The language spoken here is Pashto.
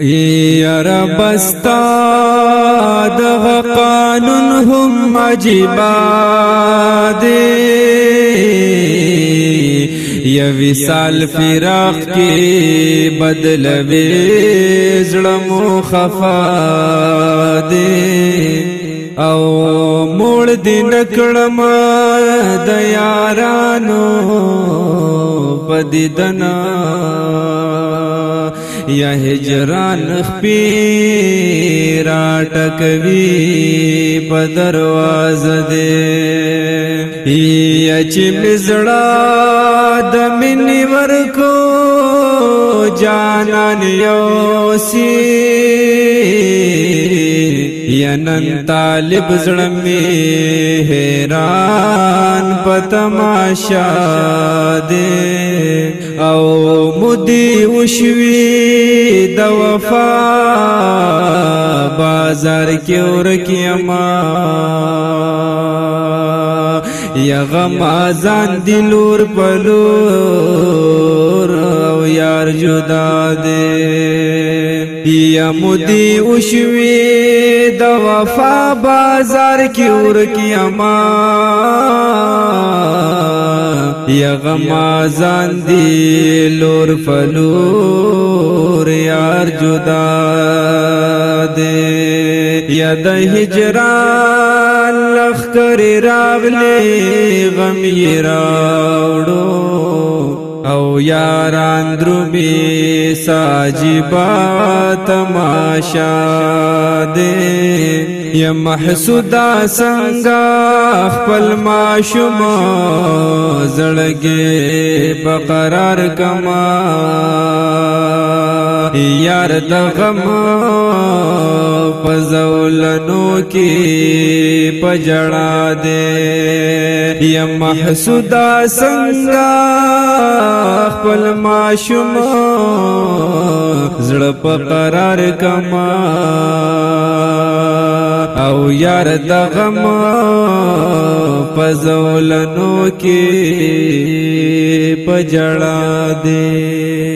یا رب استا دغه قانون هم عجیبا دی یا وصال فراق کې بدلوي زړمو خفا دی او مول دین کړم د یارانو پدیدنا یا هجران خپی را ټکوي په دروازه دې یا چې مزړه د منی ورکو جانان یو سی ینن طالب زړم حیران پتماشا دې او مدي وشوي د وفا بازار کې ورکیما یا غم ازان دلور پلور یا مودي او شوي د وفا بازار کې ورکی اما یا غما ځان دی لور فنور یار جدا دے یا د هجران لخر راغلي غم یې راوړو او یاران دروبی ساجبا تماشا دے یا محسودا سنگا خپل ما شما زړګي بقرار کما یار د غم پزولنو کې پجړا دے یا محسودا سنگا خپل ماشوم زړه په قرار کما او یار د غم پزولنو کې پجړا دے